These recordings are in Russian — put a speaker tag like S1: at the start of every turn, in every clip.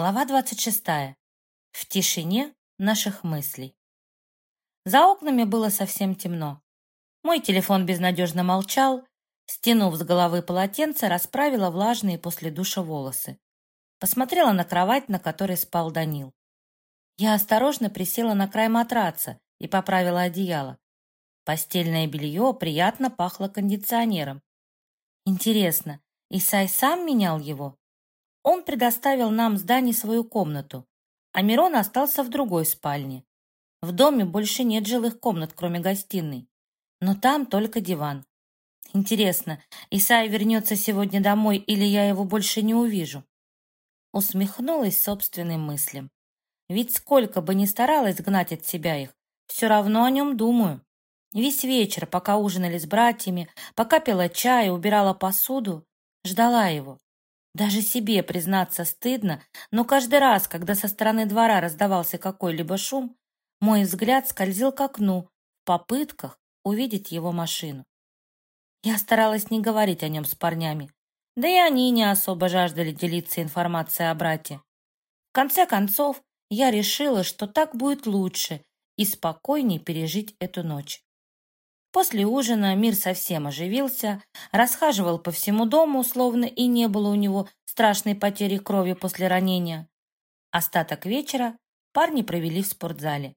S1: Глава 26. В тишине наших мыслей. За окнами было совсем темно. Мой телефон безнадежно молчал. Стянув с головы полотенце, расправила влажные после душа волосы. Посмотрела на кровать, на которой спал Данил. Я осторожно присела на край матраца и поправила одеяло. Постельное белье приятно пахло кондиционером. Интересно, Исай сам менял его он предоставил нам с Дани свою комнату, а Мирон остался в другой спальне. В доме больше нет жилых комнат, кроме гостиной. Но там только диван. Интересно, Исай вернется сегодня домой или я его больше не увижу? Усмехнулась собственным мыслям. Ведь сколько бы ни старалась гнать от себя их, все равно о нем думаю. Весь вечер, пока ужинали с братьями, пока пила чай и убирала посуду, ждала его. Даже себе признаться стыдно, но каждый раз, когда со стороны двора раздавался какой-либо шум, мой взгляд скользил к окну в попытках увидеть его машину. Я старалась не говорить о нем с парнями, да и они не особо жаждали делиться информацией о брате. В конце концов, я решила, что так будет лучше и спокойнее пережить эту ночь. После ужина мир совсем оживился, расхаживал по всему дому, словно и не было у него страшной потери крови после ранения. Остаток вечера парни провели в спортзале.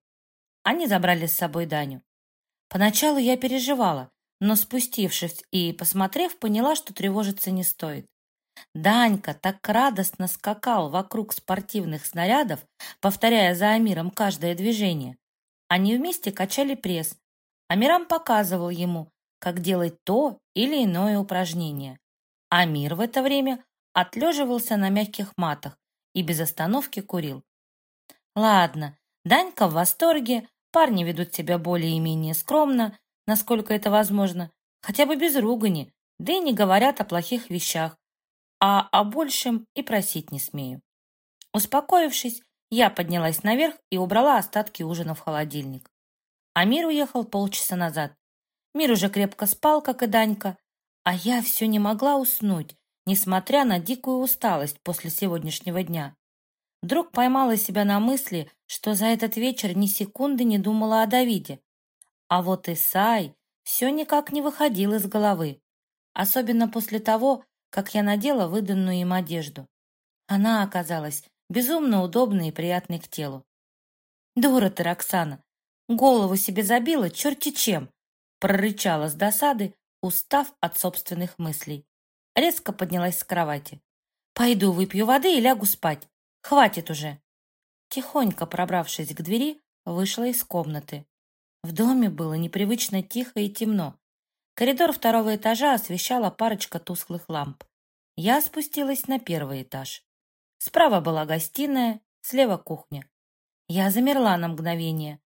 S1: Они забрали с собой Даню. Поначалу я переживала, но спустившись и посмотрев, поняла, что тревожиться не стоит. Данька так радостно скакал вокруг спортивных снарядов, повторяя за Амиром каждое движение. Они вместе качали пресс, Амирам показывал ему, как делать то или иное упражнение. Амир в это время отлеживался на мягких матах и без остановки курил. Ладно, Данька в восторге, парни ведут себя более-менее скромно, насколько это возможно, хотя бы без ругани, да и не говорят о плохих вещах, а о большем и просить не смею. Успокоившись, я поднялась наверх и убрала остатки ужина в холодильник. Амир уехал полчаса назад. Мир уже крепко спал, как и Данька, а я все не могла уснуть, несмотря на дикую усталость после сегодняшнего дня. Вдруг поймала себя на мысли, что за этот вечер ни секунды не думала о Давиде. А вот Исай все никак не выходил из головы, особенно после того, как я надела выданную им одежду. Она оказалась безумно удобной и приятной к телу. «Дура ты, Роксана! Голову себе забила черти чем, прорычала с досады, устав от собственных мыслей. Резко поднялась с кровати. «Пойду выпью воды и лягу спать. Хватит уже!» Тихонько пробравшись к двери, вышла из комнаты. В доме было непривычно тихо и темно. Коридор второго этажа освещала парочка тусклых ламп. Я спустилась на первый этаж. Справа была гостиная, слева кухня. Я замерла на мгновение,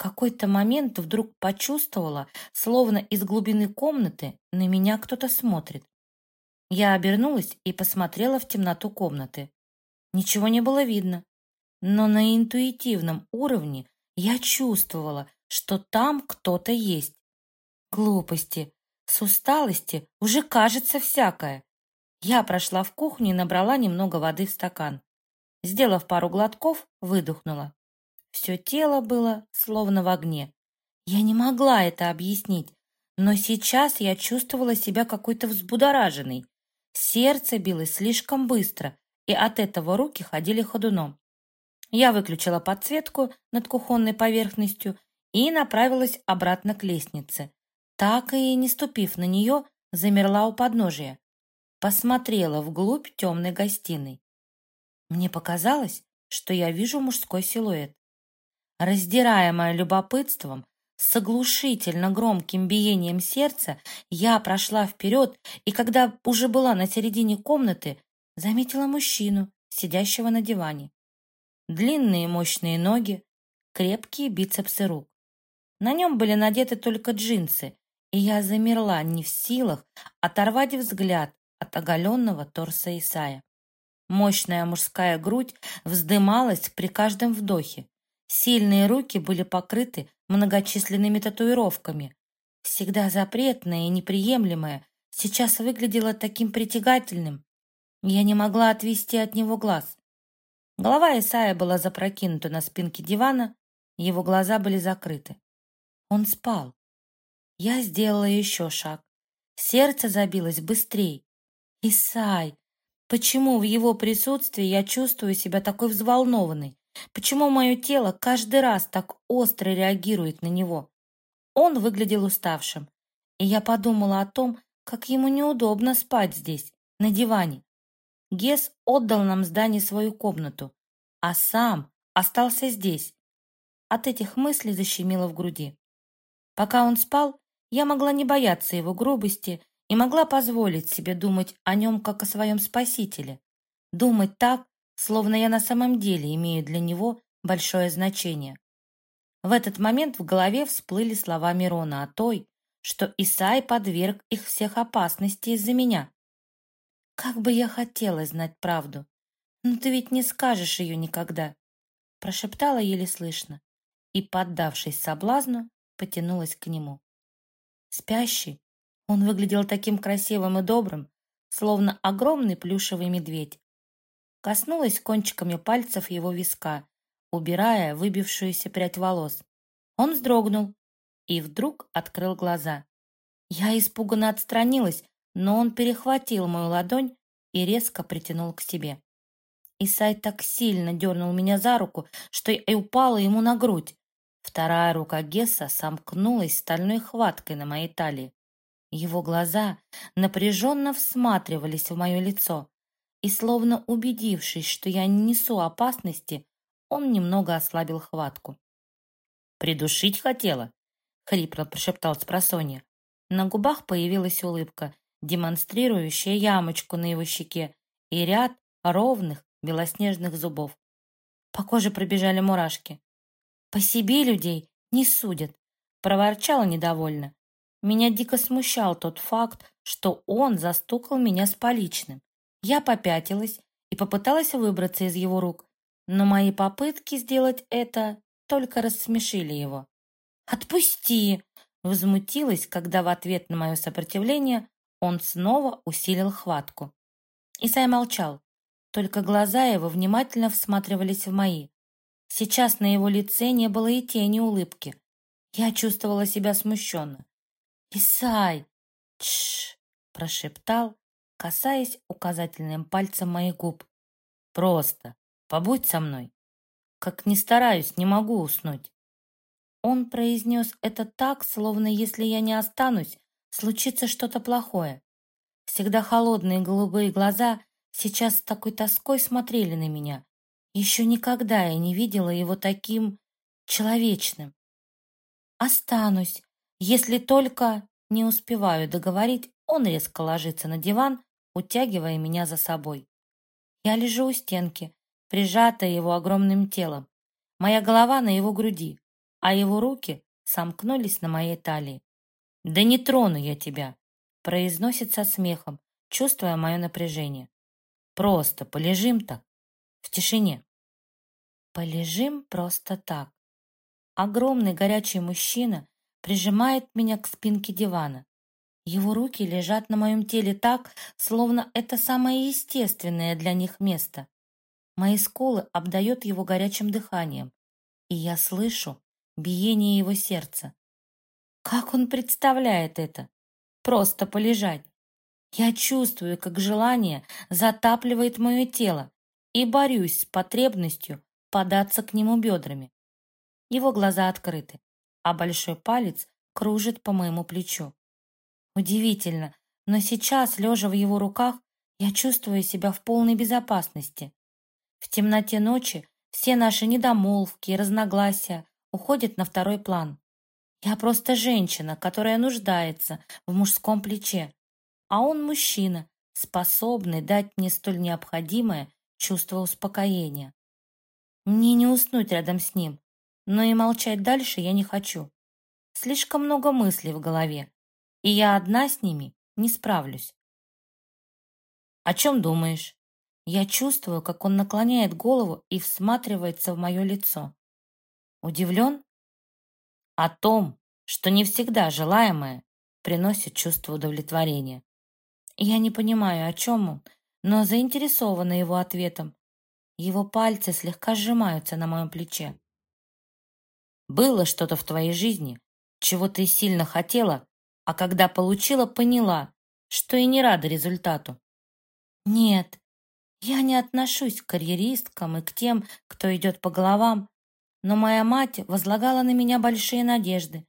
S1: какой-то момент вдруг почувствовала, словно из глубины комнаты на меня кто-то смотрит. Я обернулась и посмотрела в темноту комнаты. Ничего не было видно, но на интуитивном уровне я чувствовала, что там кто-то есть. Глупости, с усталости уже кажется всякое. Я прошла в кухню и набрала немного воды в стакан. Сделав пару глотков, выдохнула. Все тело было словно в огне. Я не могла это объяснить, но сейчас я чувствовала себя какой-то взбудораженной. Сердце билось слишком быстро, и от этого руки ходили ходуном. Я выключила подсветку над кухонной поверхностью и направилась обратно к лестнице. Так и не ступив на нее, замерла у подножия. Посмотрела вглубь темной гостиной. Мне показалось, что я вижу мужской силуэт. Раздираемая любопытством, с оглушительно громким биением сердца я прошла вперед и, когда уже была на середине комнаты, заметила мужчину, сидящего на диване. Длинные мощные ноги, крепкие бицепсы рук. На нем были надеты только джинсы, и я замерла не в силах оторвать взгляд от оголенного торса Исая. Мощная мужская грудь вздымалась при каждом вдохе. Сильные руки были покрыты многочисленными татуировками. Всегда запретное и неприемлемое сейчас выглядело таким притягательным. Я не могла отвести от него глаз. Голова Исая была запрокинута на спинке дивана, его глаза были закрыты. Он спал. Я сделала еще шаг. Сердце забилось быстрее. Исай, почему в его присутствии я чувствую себя такой взволнованной? Почему мое тело каждый раз так остро реагирует на него? Он выглядел уставшим, и я подумала о том, как ему неудобно спать здесь, на диване. Гес отдал нам здание свою комнату, а сам остался здесь. От этих мыслей защемило в груди. Пока он спал, я могла не бояться его грубости и могла позволить себе думать о нем как о своем спасителе. Думать так, словно я на самом деле имею для него большое значение. В этот момент в голове всплыли слова Мирона о той, что Исай подверг их всех опасности из-за меня. Как бы я хотела знать правду, но ты ведь не скажешь ее никогда, прошептала еле слышно и, поддавшись соблазну, потянулась к нему. Спящий, он выглядел таким красивым и добрым, словно огромный плюшевый медведь. Коснулась кончиками пальцев его виска, убирая выбившуюся прядь волос. Он вздрогнул и вдруг открыл глаза. Я испуганно отстранилась, но он перехватил мою ладонь и резко притянул к себе. Исай так сильно дернул меня за руку, что я упала ему на грудь. Вторая рука Гесса сомкнулась стальной хваткой на моей талии. Его глаза напряженно всматривались в мое лицо, и, словно убедившись, что я не несу опасности, он немного ослабил хватку. «Придушить хотела?» — хрипло прошептал спросонья. На губах появилась улыбка, демонстрирующая ямочку на его щеке и ряд ровных белоснежных зубов. По коже пробежали мурашки. «По себе людей не судят», — проворчала недовольно. Меня дико смущал тот факт, что он застукал меня с поличным. Я попятилась и попыталась выбраться из его рук, но мои попытки сделать это только рассмешили его. «Отпусти!» — возмутилась, когда в ответ на мое сопротивление он снова усилил хватку. Исай молчал, только глаза его внимательно всматривались в мои. Сейчас на его лице не было и тени улыбки. Я чувствовала себя смущенно. «Исай!» «Тш!» — прошептал, касаясь указательным пальцем моих губ. «Просто побудь со мной. Как ни стараюсь, не могу уснуть». Он произнес это так, словно если я не останусь, случится что-то плохое. Всегда холодные голубые глаза сейчас с такой тоской смотрели на меня, еще никогда я не видела его таким человечным. Останусь, если только не успеваю договорить, он резко ложится на диван, утягивая меня за собой. Я лежу у стенки, прижатая его огромным телом. Моя голова на его груди, а его руки сомкнулись на моей талии. «Да не трону я тебя!» произносит со смехом, чувствуя мое напряжение. «Просто полежим так, в тишине. Полежим просто так. Огромный горячий мужчина прижимает меня к спинке дивана. Его руки лежат на моем теле так, словно это самое естественное для них место. Мои скулы обдает его горячим дыханием, и я слышу биение его сердца. Как он представляет это? Просто полежать. Я чувствую, как желание затапливает мое тело, и борюсь с потребностью податься к нему бедрами. Его глаза открыты, а большой палец кружит по моему плечу. Удивительно, но сейчас, лежа в его руках, я чувствую себя в полной безопасности. В темноте ночи все наши недомолвки и разногласия уходят на второй план. Я просто женщина, которая нуждается в мужском плече, а он мужчина, способный дать мне столь необходимое чувство успокоения. Мне не уснуть рядом с ним, но и молчать дальше я не хочу. Слишком много мыслей в голове, и я одна с ними не справлюсь. «О чем думаешь?» Я чувствую, как он наклоняет голову и всматривается в мое лицо. Удивлен? О том, что не всегда желаемое приносит чувство удовлетворения. Я не понимаю, о чем он, но заинтересована его ответом. Его пальцы слегка сжимаются на моем плече. Было что-то в твоей жизни, чего ты сильно хотела, а когда получила, поняла, что и не рада результату. Нет, я не отношусь к карьеристкам и к тем, кто идет по головам, но моя мать возлагала на меня большие надежды.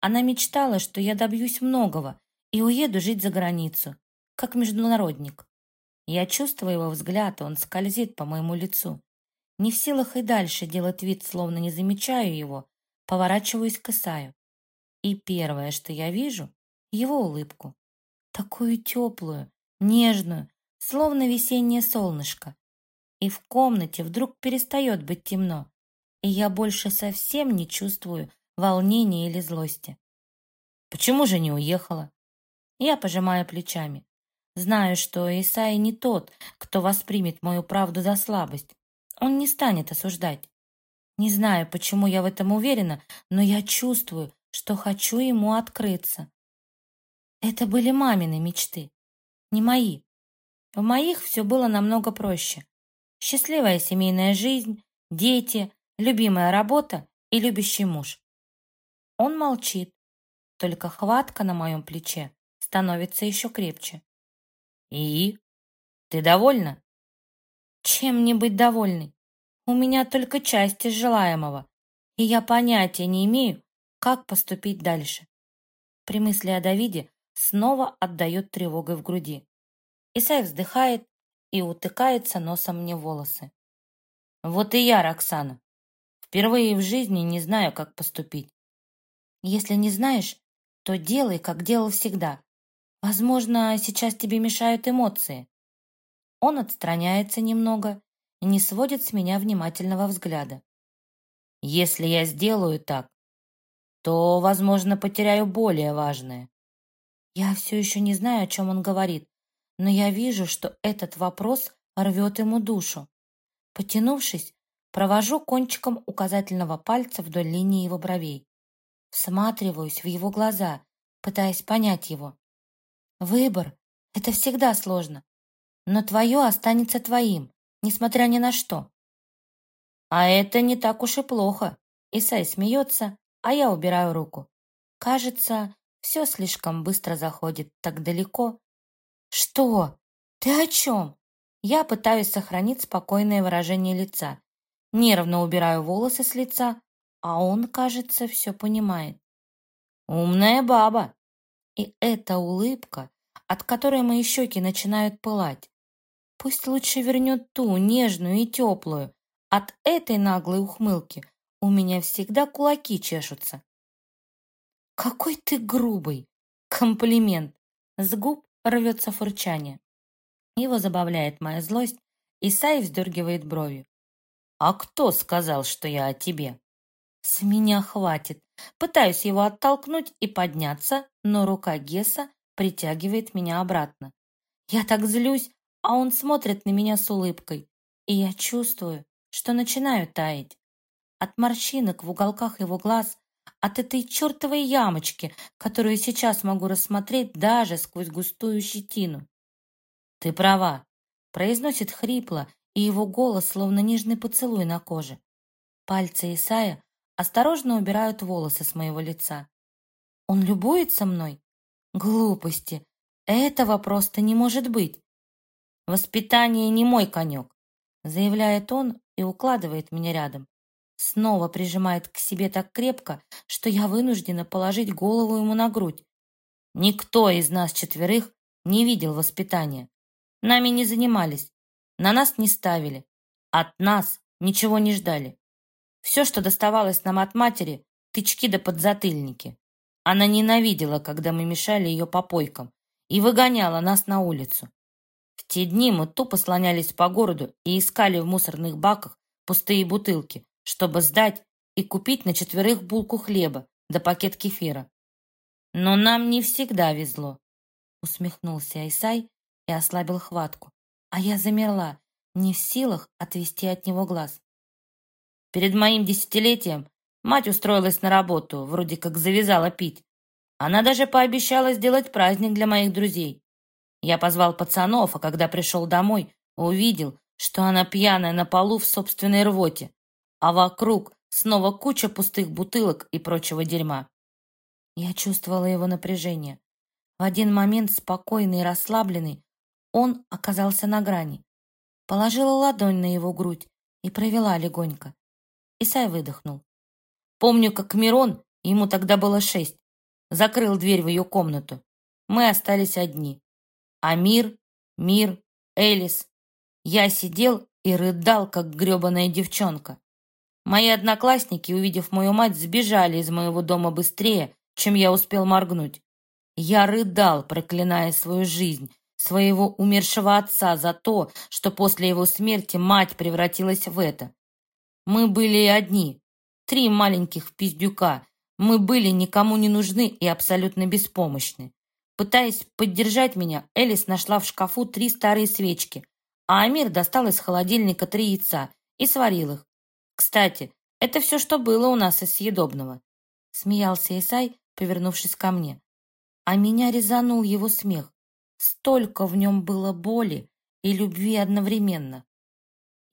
S1: Она мечтала, что я добьюсь многого и уеду жить за границу, как международник. Я чувствую его взгляд, он скользит по моему лицу. Не в силах и дальше делать вид, словно не замечаю его, поворачиваюсь к Исаю. И первое, что я вижу, его улыбку. Такую теплую, нежную, словно весеннее солнышко. И в комнате вдруг перестает быть темно, и я больше совсем не чувствую волнения или злости. Почему же не уехала? Я пожимаю плечами. Знаю, что Исаи не тот, кто воспримет мою правду за слабость. Он не станет осуждать. Не знаю, почему я в этом уверена, но я чувствую, что хочу ему открыться. Это были мамины мечты, не мои. В моих все было намного проще. Счастливая семейная жизнь, дети, любимая работа и любящий муж. Он молчит, только хватка на моем плече становится еще крепче. «И? Ты довольна?» «Чем не быть довольной? У меня только часть желаемого, и я понятия не имею, как поступить дальше». При мысли о Давиде снова отдает тревогой в груди. Исай вздыхает и утыкается носом мне волосы. «Вот и я, Роксана. Впервые в жизни не знаю, как поступить. Если не знаешь, то делай, как делал всегда. Возможно, сейчас тебе мешают эмоции. Он отстраняется немного и не сводит с меня внимательного взгляда. Если я сделаю так, то, возможно, потеряю более важное. Я все еще не знаю, о чем он говорит, но я вижу, что этот вопрос рвет ему душу. Потянувшись, провожу кончиком указательного пальца вдоль линии его бровей. Всматриваюсь в его глаза, пытаясь понять его. Выбор — это всегда сложно. Но твое останется твоим, несмотря ни на что. А это не так уж и плохо. Исай смеется, а я убираю руку. Кажется, все слишком быстро заходит так далеко. Что? Ты о чем? Я пытаюсь сохранить спокойное выражение лица. Нервно убираю волосы с лица, а он, кажется, все понимает. Умная баба. И эта улыбка, от которой мои щеки начинают пылать. Пусть лучше вернет ту, нежную и теплую. От этой наглой ухмылки у меня всегда кулаки чешутся. «Какой ты грубый!» Комплимент. С губ рвется фурчание. Его забавляет моя злость, и Сай вздергивает брови. «А кто сказал, что я о тебе?» «С меня хватит. Пытаюсь его оттолкнуть и подняться, но рука Гесса притягивает меня обратно. Я так злюсь, а он смотрит на меня с улыбкой, и я чувствую, что начинаю таять. От морщинок в уголках его глаз, от этой чертовой ямочки, которую сейчас могу рассмотреть даже сквозь густую щетину. «Ты права», — произносит хрипло, и его голос словно нежный поцелуй на коже. Пальцы Исая осторожно убирают волосы с моего лица. Он любуется мной? Глупости. Этого просто не может быть. Воспитание не мой конек, заявляет он и укладывает меня рядом. Снова прижимает к себе так крепко, что я вынуждена положить голову ему на грудь. Никто из нас четверых не видел воспитания. Нами не занимались, на нас не ставили, от нас ничего не ждали. Все, что доставалось нам от матери, тычки да подзатыльники. Она ненавидела, когда мы мешали ее попойкам, и выгоняла нас на улицу. В те дни мы тупо слонялись по городу и искали в мусорных баках пустые бутылки, чтобы сдать и купить на четверых булку хлеба да пакет кефира. Но нам не всегда везло. Усмехнулся Айсай и ослабил хватку. А я замерла, не в силах отвести от него глаз. Перед моим десятилетием мать устроилась на работу, вроде как завязала пить. Она даже пообещала сделать праздник для моих друзей. Я позвал пацанов, а когда пришел домой, увидел, что она пьяная на полу в собственной рвоте, а вокруг снова куча пустых бутылок и прочего дерьма. Я чувствовала его напряжение. В один момент, спокойный и расслабленный, он оказался на грани. Положила ладонь на его грудь и провела легонько. Исай выдохнул. Помню, как Мирон, ему тогда было шесть, закрыл дверь в ее комнату. Мы остались одни. А Мир, Мир, Элис. Я сидел и рыдал, как гребаная девчонка. Мои одноклассники, увидев мою мать, сбежали из моего дома быстрее, чем я успел моргнуть. Я рыдал, проклиная свою жизнь, своего умершего отца за то, что после его смерти мать превратилась в это. Мы были одни, три маленьких пиздюка. Мы были никому не нужны и абсолютно беспомощны. Пытаясь поддержать меня, Элис нашла в шкафу три старые свечки, а Амир достал из холодильника три яйца и сварил их. Кстати, это все, что было у нас из съедобного. Смеялся Исай, повернувшись ко мне. А меня резанул его смех. Столько в нем было боли и любви одновременно.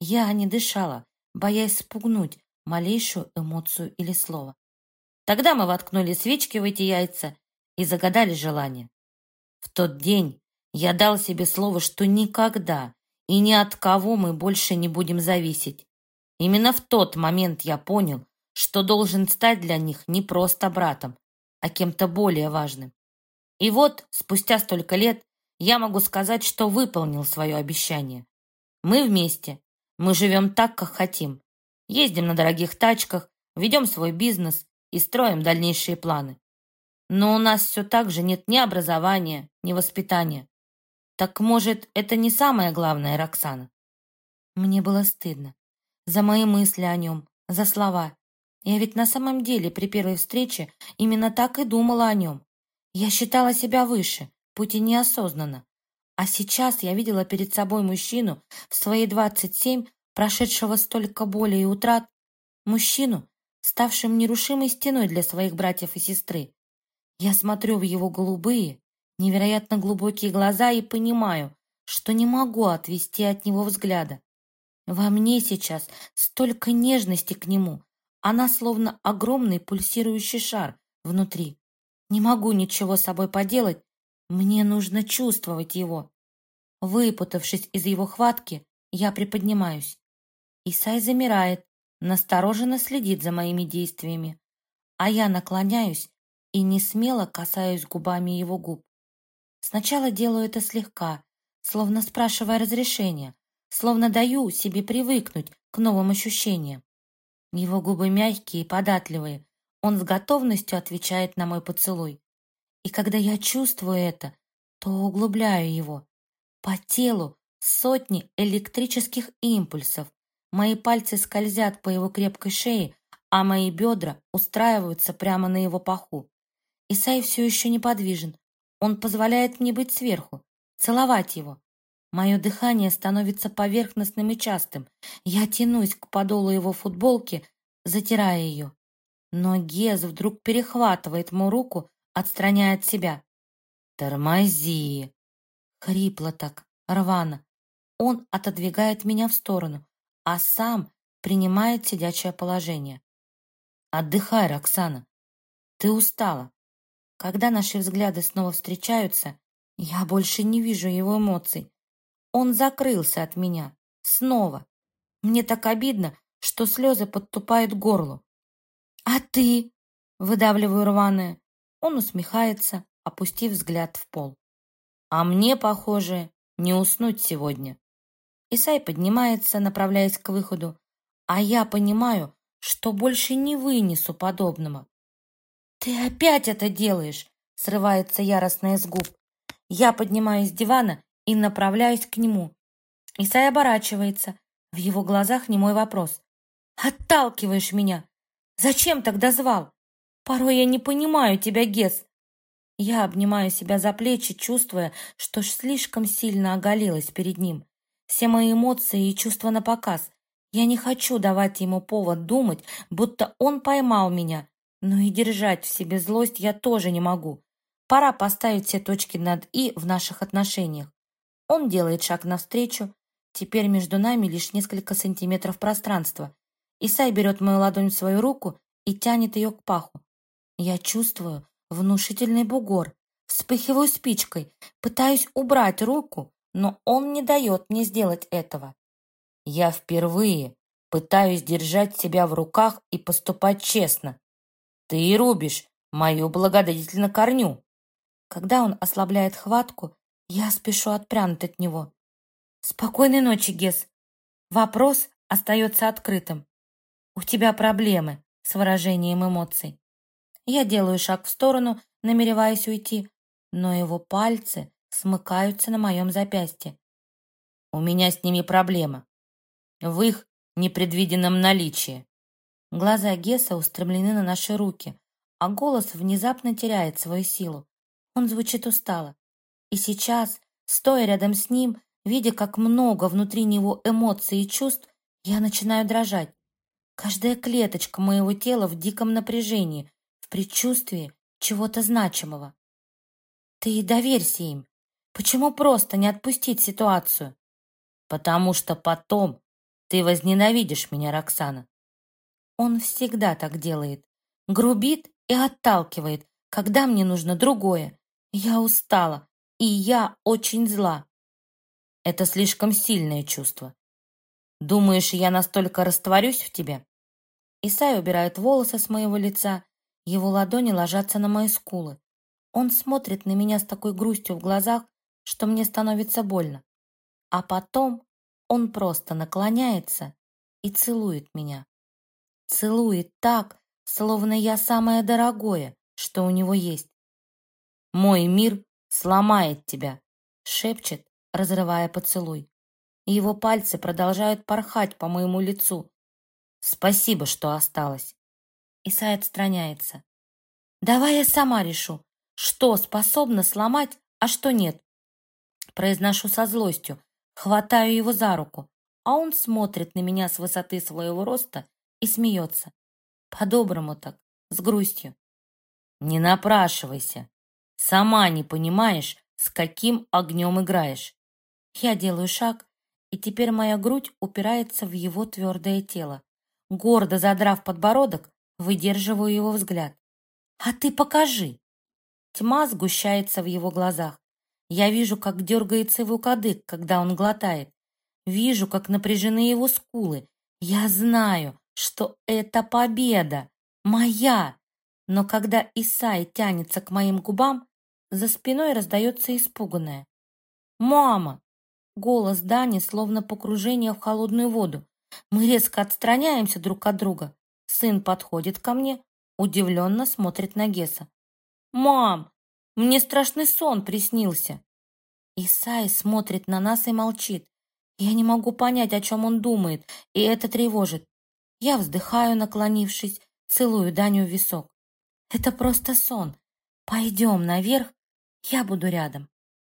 S1: Я не дышала, боясь спугнуть малейшую эмоцию или слово. Тогда мы воткнули свечки в эти яйца и загадали желание. В тот день я дал себе слово, что никогда и ни от кого мы больше не будем зависеть. Именно в тот момент я понял, что должен стать для них не просто братом, а кем-то более важным. И вот, спустя столько лет, я могу сказать, что выполнил свое обещание. Мы вместе. Мы живем так, как хотим. Ездим на дорогих тачках, ведем свой бизнес и строим дальнейшие планы. Но у нас все так же нет ни образования, ни воспитания. Так может, это не самое главное, Роксана? Мне было стыдно. За мои мысли о нем, за слова. Я ведь на самом деле при первой встрече именно так и думала о нем. Я считала себя выше, пусть и неосознанно. А сейчас я видела перед собой мужчину в свои 27, прошедшего столько боли и утрат, мужчину, ставшим нерушимой стеной для своих братьев и сестры. Я смотрю в его голубые, невероятно глубокие глаза и понимаю, что не могу отвести от него взгляда. Во мне сейчас столько нежности к нему, она словно огромный пульсирующий шар внутри. Не могу ничего с собой поделать. Мне нужно чувствовать его. Выпутавшись из его хватки, я приподнимаюсь. Исай замирает, настороженно следит за моими действиями. А я наклоняюсь и не смело касаюсь губами его губ. Сначала делаю это слегка, словно спрашивая разрешения, словно даю себе привыкнуть к новым ощущениям. Его губы мягкие и податливые, он с готовностью отвечает на мой поцелуй. И когда я чувствую это, то углубляю его. По телу сотни электрических импульсов. Мои пальцы скользят по его крепкой шее, а мои бедра устраиваются прямо на его паху. Исай все еще неподвижен. Он позволяет мне быть сверху, целовать его. Мое дыхание становится поверхностным и частым. Я тянусь к подолу его футболки, затирая ее. Но Гез вдруг перехватывает мою руку, отстраняя от себя. «Тормози!» Хрипло так, рвано. Он отодвигает меня в сторону, а сам принимает сидячее положение. «Отдыхай, Роксана. Ты устала». Когда наши взгляды снова встречаются, я больше не вижу его эмоций. Он закрылся от меня. Снова. Мне так обидно, что слезы подтупают к горлу. «А ты?» — выдавливаю рваное. Он усмехается, опустив взгляд в пол. «А мне, похоже, не уснуть сегодня». Исай поднимается, направляясь к выходу, а я понимаю, что больше не вынесу подобного. «Ты опять это делаешь!» — срывается яростно из губ. Я поднимаюсь с дивана и направляюсь к нему. Исай оборачивается. В его глазах не мой вопрос. «Отталкиваешь меня! Зачем тогда звал? Порой я не понимаю тебя, Гес. Я обнимаю себя за плечи, чувствуя, что ж слишком сильно оголилась перед ним. Все мои эмоции и чувства на показ. Я не хочу давать ему повод думать, будто он поймал меня. Но и держать в себе злость я тоже не могу. Пора поставить все точки над «и» в наших отношениях. Он делает шаг навстречу, Теперь между нами лишь несколько сантиметров пространства. Исай берет мою ладонь в свою руку и тянет ее к паху. Я чувствую внушительный бугор, вспыхиваю спичкой, пытаюсь убрать руку, но он не дает мне сделать этого. Я впервые пытаюсь держать себя в руках и поступать честно. Ты рубишь мою благодетель на корню. Когда он ослабляет хватку, я спешу отпрянуть от него. Спокойной ночи, Гес. Вопрос остается открытым. У тебя проблемы с выражением эмоций. Я делаю шаг в сторону, намереваясь уйти, но его пальцы смыкаются на моем запястье. У меня с ними проблема. В их непредвиденном наличии. Глаза Геса устремлены на наши руки, а голос внезапно теряет свою силу. Он звучит устало. И сейчас, стоя рядом с ним, видя, как много внутри него эмоций и чувств, я начинаю дрожать. Каждая клеточка моего тела в диком напряжении, в предчувствии чего-то значимого. Ты доверься им. Почему просто не отпустить ситуацию? Потому что потом ты возненавидишь меня, Роксана. Он всегда так делает. Грубит и отталкивает, когда мне нужно другое. Я устала, и я очень зла. Это слишком сильное чувство. Думаешь, я настолько растворюсь в тебе? Исай убирает волосы с моего лица, его ладони ложатся на мои скулы. Он смотрит на меня с такой грустью в глазах, что мне становится больно. А потом он просто наклоняется и целует меня. Целует так, словно я самое дорогое, что у него есть. «Мой мир сломает тебя», — шепчет, разрывая поцелуй. Его пальцы продолжают порхать по моему лицу. «Спасибо, что осталось». Исай отстраняется. «Давай я сама решу, что способна сломать, а что нет». Произношу со злостью, хватаю его за руку, а он смотрит на меня с высоты своего роста и смеется. По-доброму так, с грустью. «Не напрашивайся», Сама не понимаешь, с каким огнем играешь. Я делаю шаг, и теперь моя грудь упирается в его твердое тело. Гордо задрав подбородок, выдерживаю его взгляд. «А ты покажи!» Тьма сгущается в его глазах. Я вижу, как дергается его кадык, когда он глотает. Вижу, как напряжены его скулы. Я знаю, что это победа. Моя. Но когда Исай тянется к моим губам, за спиной раздается испуганное. «Мама!» Голос Дани словно погружение в холодную воду. Мы резко отстраняемся друг от друга. Сын подходит ко мне, удивленно смотрит на Геса. «Мам, мне страшный сон приснился!» Исай смотрит на нас и молчит. Я не могу понять, о чем он думает, и это тревожит. Я вздыхаю, наклонившись, целую Даню в висок. Это просто сон. Пойдем наверх я буду рядом.